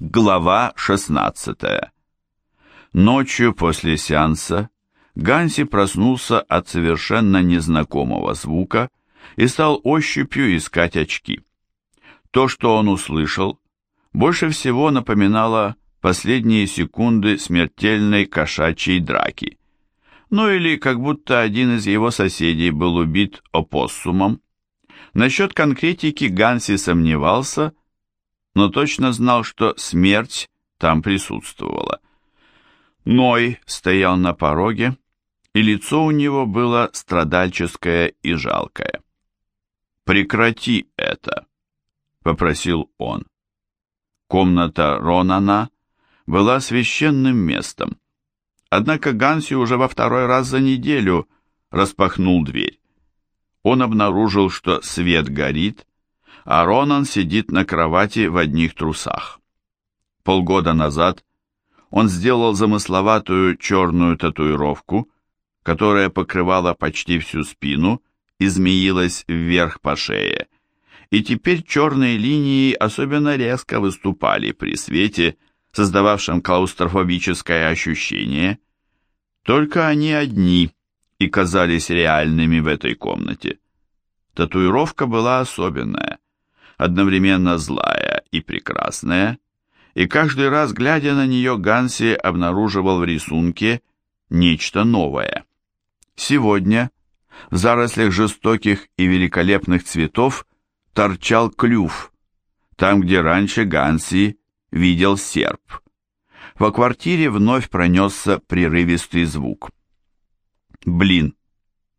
Глава 16 Ночью после сеанса Ганси проснулся от совершенно незнакомого звука и стал ощупью искать очки. То, что он услышал, больше всего напоминало последние секунды смертельной кошачьей драки. Ну или как будто один из его соседей был убит опоссумом. Насчет конкретики Ганси сомневался, но точно знал, что смерть там присутствовала. Ной стоял на пороге, и лицо у него было страдальческое и жалкое. «Прекрати это», — попросил он. Комната Ронана была священным местом, однако Ганси уже во второй раз за неделю распахнул дверь. Он обнаружил, что свет горит, а Ронан сидит на кровати в одних трусах. Полгода назад он сделал замысловатую черную татуировку, которая покрывала почти всю спину и змеилась вверх по шее, и теперь черные линии особенно резко выступали при свете, создававшем клаустрофобическое ощущение. Только они одни и казались реальными в этой комнате. Татуировка была особенная, одновременно злая и прекрасная, и каждый раз, глядя на нее, Ганси обнаруживал в рисунке нечто новое. Сегодня в зарослях жестоких и великолепных цветов торчал клюв, там, где раньше Ганси видел серп. Во квартире вновь пронесся прерывистый звук. «Блин,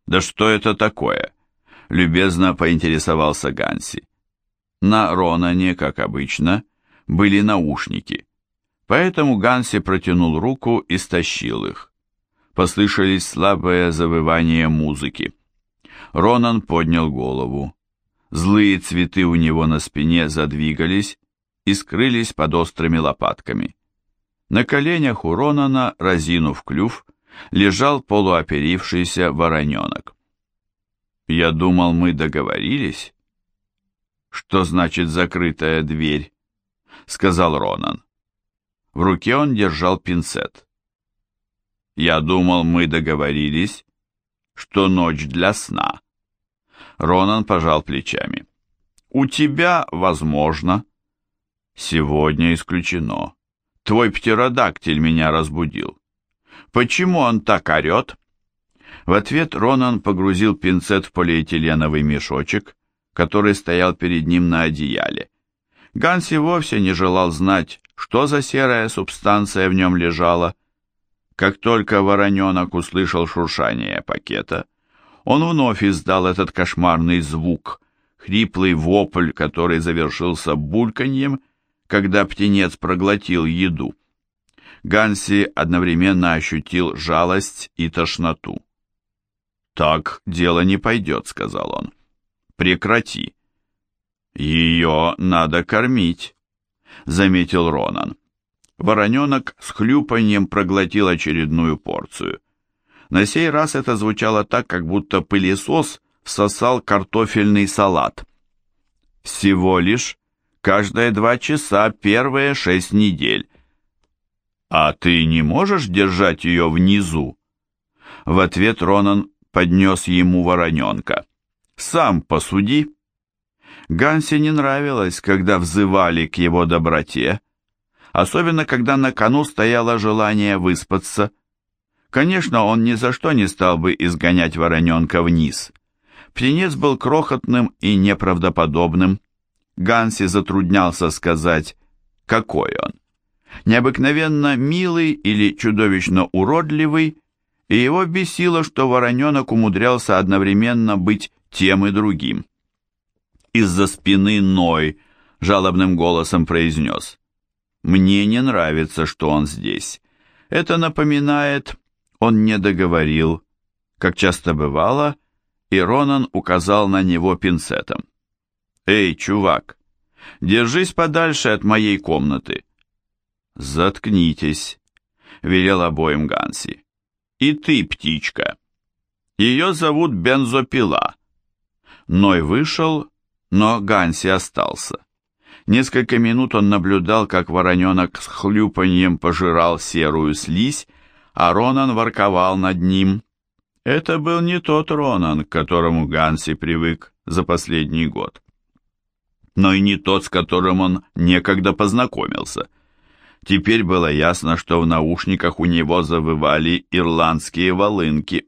да что это такое?» — любезно поинтересовался Ганси. На Ронане, как обычно, были наушники, поэтому Ганси протянул руку и стащил их. Послышались слабые завывания музыки. Ронан поднял голову. Злые цветы у него на спине задвигались и скрылись под острыми лопатками. На коленях у Ронана, разинув клюв, лежал полуоперившийся вороненок. «Я думал, мы договорились?» «Что значит закрытая дверь?» — сказал Ронан. В руке он держал пинцет. «Я думал, мы договорились, что ночь для сна». Ронан пожал плечами. «У тебя, возможно». «Сегодня исключено. Твой птеродактиль меня разбудил. Почему он так орет?» В ответ Ронан погрузил пинцет в полиэтиленовый мешочек, который стоял перед ним на одеяле. Ганси вовсе не желал знать, что за серая субстанция в нем лежала. Как только вороненок услышал шуршание пакета, он вновь издал этот кошмарный звук, хриплый вопль, который завершился бульканьем, когда птенец проглотил еду. Ганси одновременно ощутил жалость и тошноту. «Так дело не пойдет», — сказал он прекрати. Ее надо кормить, заметил Ронан. Вороненок с хлюпаньем проглотил очередную порцию. На сей раз это звучало так, как будто пылесос всосал картофельный салат. Всего лишь каждые два часа первые шесть недель. А ты не можешь держать ее внизу? В ответ Ронан поднес ему вороненка. Сам посуди. Гансе не нравилось, когда взывали к его доброте, особенно когда на кону стояло желание выспаться. Конечно, он ни за что не стал бы изгонять вороненка вниз. Птенец был крохотным и неправдоподобным. Ганси затруднялся сказать, какой он. Необыкновенно милый или чудовищно уродливый, и его бесило, что вороненок умудрялся одновременно быть тем и другим. Из-за спины Ной жалобным голосом произнес. «Мне не нравится, что он здесь. Это напоминает...» Он не договорил, как часто бывало, и Ронан указал на него пинцетом. «Эй, чувак, держись подальше от моей комнаты». «Заткнитесь», — велел обоим Ганси. «И ты, птичка. Ее зовут Бензопила. Ной вышел, но Ганси остался. Несколько минут он наблюдал, как вороненок с хлюпаньем пожирал серую слизь, а Ронан ворковал над ним. Это был не тот Ронан, к которому Ганси привык за последний год. Но и не тот, с которым он некогда познакомился. Теперь было ясно, что в наушниках у него завывали ирландские волынки.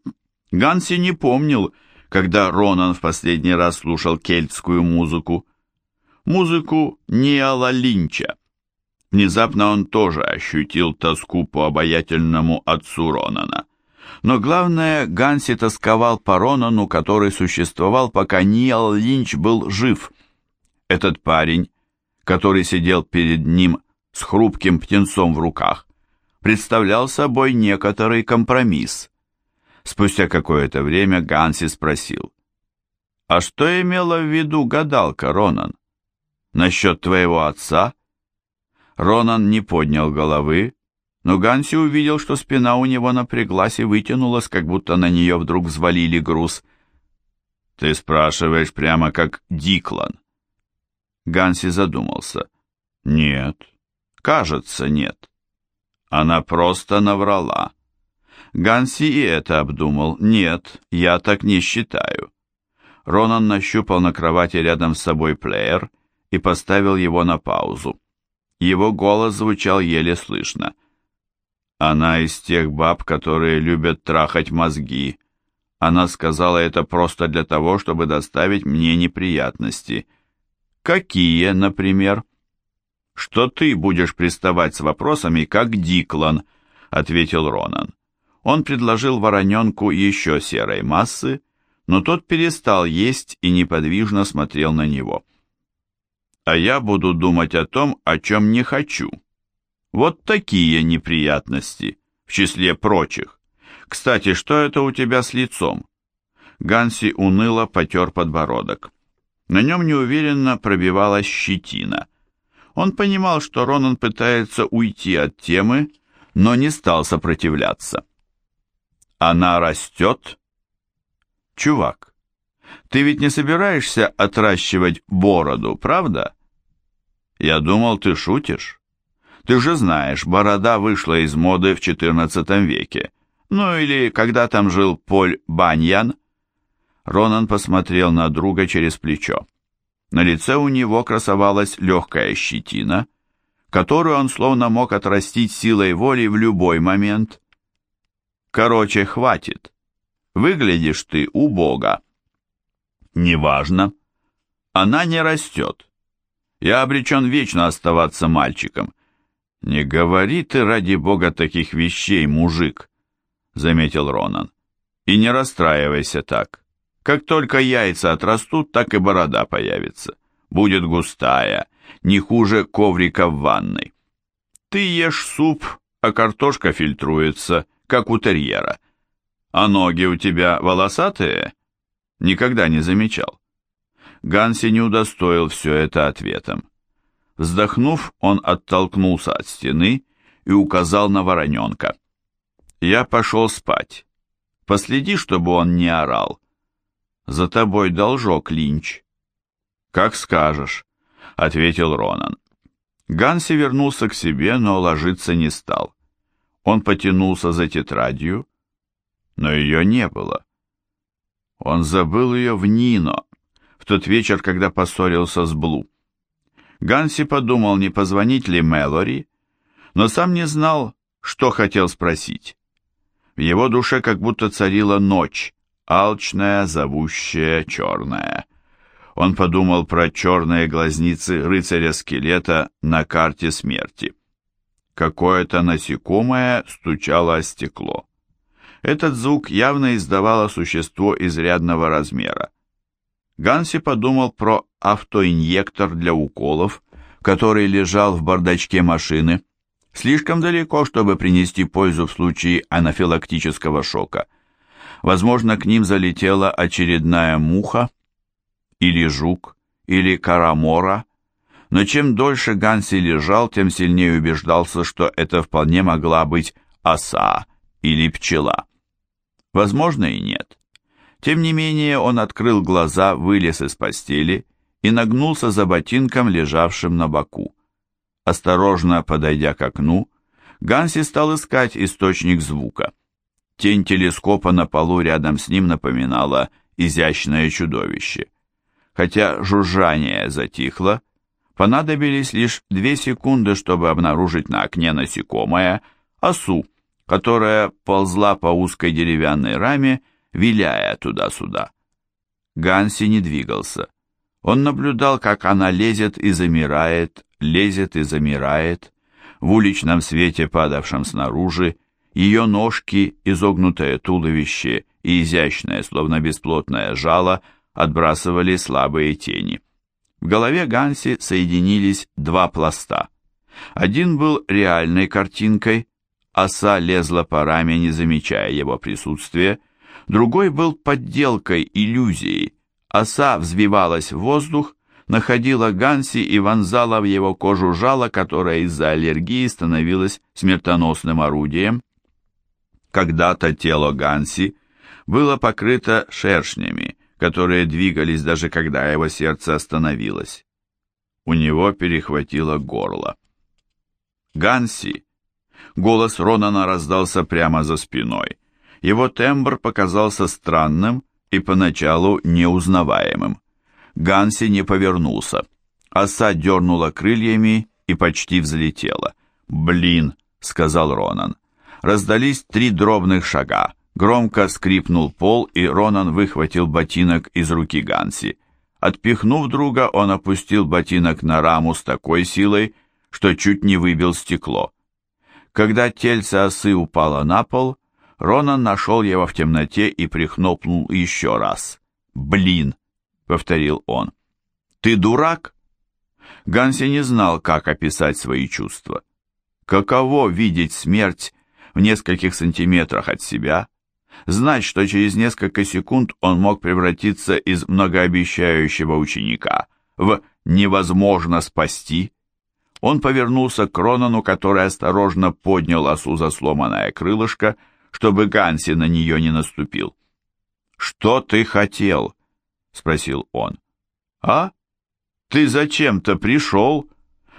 Ганси не помнил, когда Ронан в последний раз слушал кельтскую музыку музыку Ниала Линча. Внезапно он тоже ощутил тоску по обаятельному отцу Ронана. Но главное, Ганси тосковал по Ронану, который существовал, пока Ниал Линч был жив. Этот парень, который сидел перед ним с хрупким птенцом в руках, представлял собой некоторый компромисс. Спустя какое-то время Ганси спросил, «А что имела в виду гадалка, Ронан?» насчет твоего отца?» Ронан не поднял головы, но Ганси увидел, что спина у него напряглась и вытянулась, как будто на нее вдруг взвалили груз. «Ты спрашиваешь прямо как Диклан». Ганси задумался. «Нет, кажется, нет. Она просто наврала». Ганси и это обдумал. «Нет, я так не считаю». Ронан нащупал на кровати рядом с собой плеер и поставил его на паузу. Его голос звучал еле слышно. «Она из тех баб, которые любят трахать мозги. Она сказала это просто для того, чтобы доставить мне неприятности. Какие, например?» «Что ты будешь приставать с вопросами, как Диклан», — ответил Ронан. Он предложил вороненку еще серой массы, но тот перестал есть и неподвижно смотрел на него а я буду думать о том, о чем не хочу. Вот такие неприятности, в числе прочих. Кстати, что это у тебя с лицом? Ганси уныло потер подбородок. На нем неуверенно пробивалась щетина. Он понимал, что Ронан пытается уйти от темы, но не стал сопротивляться. «Она растет?» «Чувак, ты ведь не собираешься отращивать бороду, правда?» Я думал, ты шутишь. Ты же знаешь, борода вышла из моды в XIV веке. Ну или когда там жил Поль Баньян. Ронан посмотрел на друга через плечо. На лице у него красовалась легкая щетина, которую он словно мог отрастить силой воли в любой момент. Короче, хватит. Выглядишь ты убого. Неважно. Она не растет. Я обречен вечно оставаться мальчиком. Не говори ты, ради бога, таких вещей, мужик, заметил Ронан. И не расстраивайся так. Как только яйца отрастут, так и борода появится. Будет густая, не хуже коврика в ванной. Ты ешь суп, а картошка фильтруется, как у терьера. А ноги у тебя волосатые? Никогда не замечал. Ганси не удостоил все это ответом. Вздохнув, он оттолкнулся от стены и указал на вороненка. «Я пошел спать. Последи, чтобы он не орал. За тобой должок, Линч». «Как скажешь», — ответил Ронан. Ганси вернулся к себе, но ложиться не стал. Он потянулся за тетрадью, но ее не было. Он забыл ее в Нино, тот вечер, когда поссорился с Блу. Ганси подумал, не позвонить ли Мэлори, но сам не знал, что хотел спросить. В его душе как будто царила ночь, алчная, зовущая, черная. Он подумал про черные глазницы рыцаря-скелета на карте смерти. Какое-то насекомое стучало о стекло. Этот звук явно издавало существо изрядного размера. Ганси подумал про автоинъектор для уколов, который лежал в бардачке машины, слишком далеко, чтобы принести пользу в случае анафилактического шока. Возможно, к ним залетела очередная муха, или жук, или карамора, но чем дольше Ганси лежал, тем сильнее убеждался, что это вполне могла быть оса или пчела. Возможно и нет. Тем не менее, он открыл глаза, вылез из постели и нагнулся за ботинком, лежавшим на боку. Осторожно подойдя к окну, Ганси стал искать источник звука. Тень телескопа на полу рядом с ним напоминала изящное чудовище. Хотя жужжание затихло, понадобились лишь две секунды, чтобы обнаружить на окне насекомое, осу, которая ползла по узкой деревянной раме, виляя туда-сюда. Ганси не двигался. Он наблюдал, как она лезет и замирает, лезет и замирает. В уличном свете, падавшем снаружи, ее ножки, изогнутое туловище и изящное, словно бесплотное жало, отбрасывали слабые тени. В голове Ганси соединились два пласта. Один был реальной картинкой, оса лезла по раме, не замечая его присутствия, другой был подделкой, иллюзией. Оса взвивалась в воздух, находила Ганси и вонзала в его кожу жало, которое из-за аллергии становилось смертоносным орудием. Когда-то тело Ганси было покрыто шершнями, которые двигались даже когда его сердце остановилось. У него перехватило горло. «Ганси!» Голос Ронана раздался прямо за спиной. Его тембр показался странным и поначалу неузнаваемым. Ганси не повернулся. Оса дернула крыльями и почти взлетела. «Блин!» — сказал Ронан. Раздались три дробных шага. Громко скрипнул пол, и Ронан выхватил ботинок из руки Ганси. Отпихнув друга, он опустил ботинок на раму с такой силой, что чуть не выбил стекло. Когда тельце осы упало на пол, Ронан нашел его в темноте и прихнопнул еще раз. «Блин!» — повторил он. «Ты дурак?» Ганси не знал, как описать свои чувства. Каково видеть смерть в нескольких сантиметрах от себя, знать, что через несколько секунд он мог превратиться из многообещающего ученика в «невозможно спасти», он повернулся к Ронану, который осторожно поднял осу за сломанное крылышко, чтобы Ганси на нее не наступил. «Что ты хотел?» — спросил он. «А? Ты зачем-то пришел?»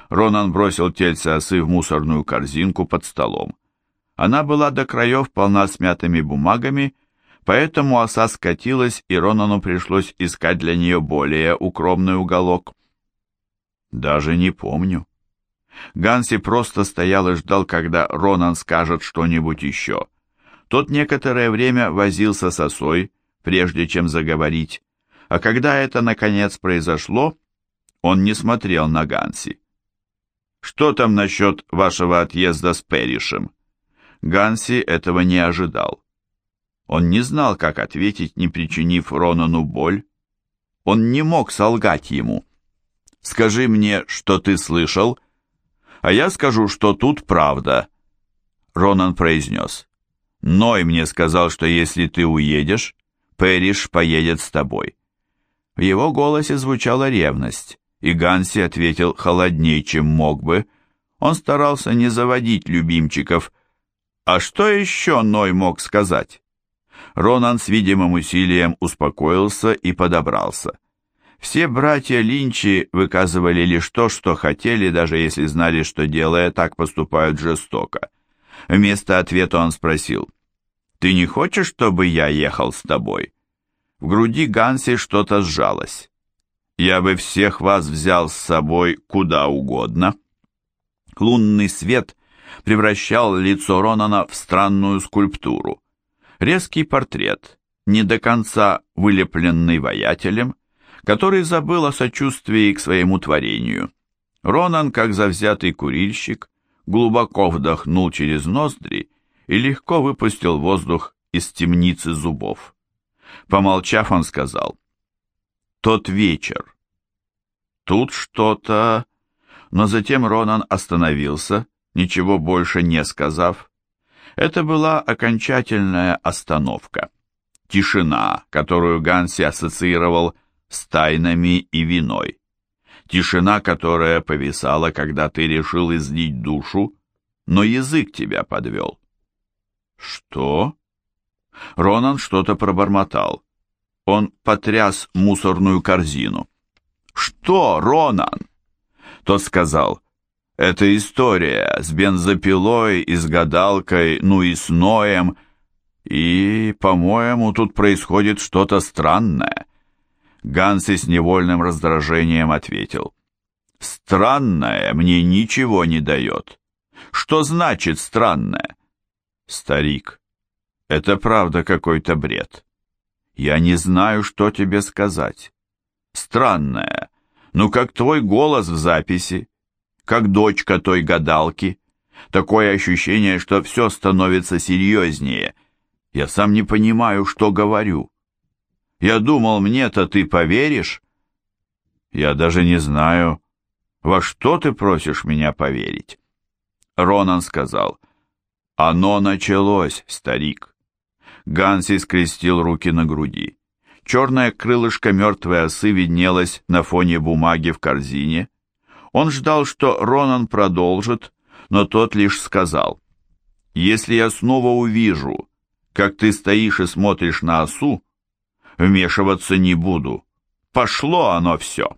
Ронан бросил тельце осы в мусорную корзинку под столом. Она была до краев полна смятыми бумагами, поэтому оса скатилась, и Ронану пришлось искать для нее более укромный уголок. «Даже не помню». Ганси просто стоял и ждал, когда Ронан скажет что-нибудь еще. Тот некоторое время возился с осой, прежде чем заговорить, а когда это наконец произошло, он не смотрел на Ганси. «Что там насчет вашего отъезда с Перришем?» Ганси этого не ожидал. Он не знал, как ответить, не причинив Ронану боль. Он не мог солгать ему. «Скажи мне, что ты слышал?» «А я скажу, что тут правда», — Ронан произнес. Ной мне сказал, что если ты уедешь, Пэриш поедет с тобой. В его голосе звучала ревность, и Ганси ответил холоднее, чем мог бы. Он старался не заводить любимчиков. А что еще Ной мог сказать? Ронан с видимым усилием успокоился и подобрался. Все братья Линчи выказывали лишь то, что хотели, даже если знали, что, делая так, поступают жестоко. Вместо ответа он спросил, «Ты не хочешь, чтобы я ехал с тобой?» В груди Ганси что-то сжалось. «Я бы всех вас взял с собой куда угодно». Лунный свет превращал лицо Ронана в странную скульптуру. Резкий портрет, не до конца вылепленный воятелем, который забыл о сочувствии к своему творению. Ронан, как завзятый курильщик, глубоко вдохнул через ноздри и легко выпустил воздух из темницы зубов. Помолчав, он сказал, «Тот вечер. Тут что-то...» Но затем Ронан остановился, ничего больше не сказав. Это была окончательная остановка. Тишина, которую Ганси ассоциировал с тайнами и виной. Тишина, которая повисала, когда ты решил излить душу, но язык тебя подвел. Что? Ронан что-то пробормотал. Он потряс мусорную корзину. «Что, Ронан?» Тот сказал, «Это история с бензопилой и с гадалкой, ну и с Ноем, и, по-моему, тут происходит что-то странное». Ганси с невольным раздражением ответил, «Странное мне ничего не дает. Что значит странное?» «Старик, это правда какой-то бред. Я не знаю, что тебе сказать. Странное, ну как твой голос в записи, как дочка той гадалки. Такое ощущение, что все становится серьезнее. Я сам не понимаю, что говорю. Я думал, мне-то ты поверишь? Я даже не знаю, во что ты просишь меня поверить. Ронан сказал, оно началось, старик. Ганси скрестил руки на груди. Черное крылышко мертвой осы виднелось на фоне бумаги в корзине. Он ждал, что Ронан продолжит, но тот лишь сказал, «Если я снова увижу, как ты стоишь и смотришь на осу, вмешиваться не буду. Пошло оно все».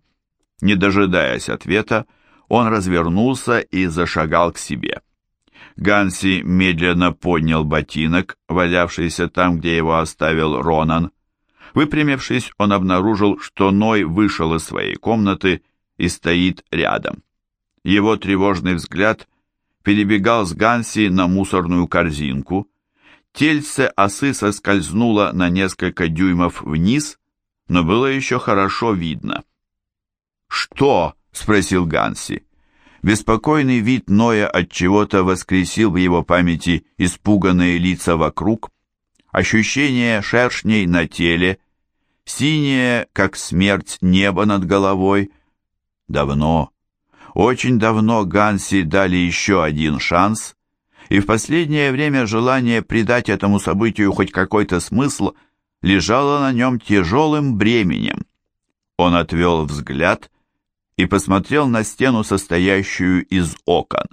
Не дожидаясь ответа, он развернулся и зашагал к себе. Ганси медленно поднял ботинок, валявшийся там, где его оставил Ронан, Выпрямившись, он обнаружил, что Ной вышел из своей комнаты и стоит рядом. Его тревожный взгляд перебегал с Ганси на мусорную корзинку. Тельце осы соскользнуло на несколько дюймов вниз, но было еще хорошо видно. «Что?» — спросил Ганси. Беспокойный вид Ноя от чего-то воскресил в его памяти испуганные лица вокруг ощущение шершней на теле, синее, как смерть, небо над головой. Давно, очень давно Ганси дали еще один шанс, и в последнее время желание придать этому событию хоть какой-то смысл лежало на нем тяжелым бременем. Он отвел взгляд и посмотрел на стену, состоящую из окон.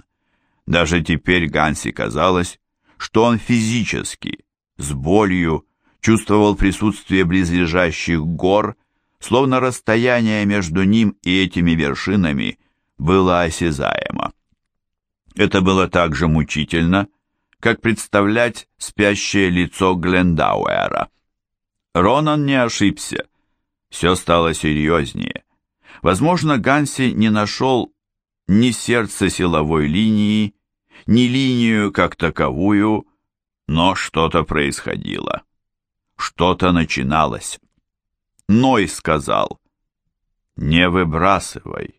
Даже теперь Ганси казалось, что он физически, с болью, чувствовал присутствие близлежащих гор, словно расстояние между ним и этими вершинами было осязаемо. Это было так же мучительно, как представлять спящее лицо Глендауэра. Ронан не ошибся. Все стало серьезнее. Возможно, Ганси не нашел ни сердца силовой линии, ни линию как таковую, но что-то происходило. Что-то начиналось. Ной сказал, «Не выбрасывай,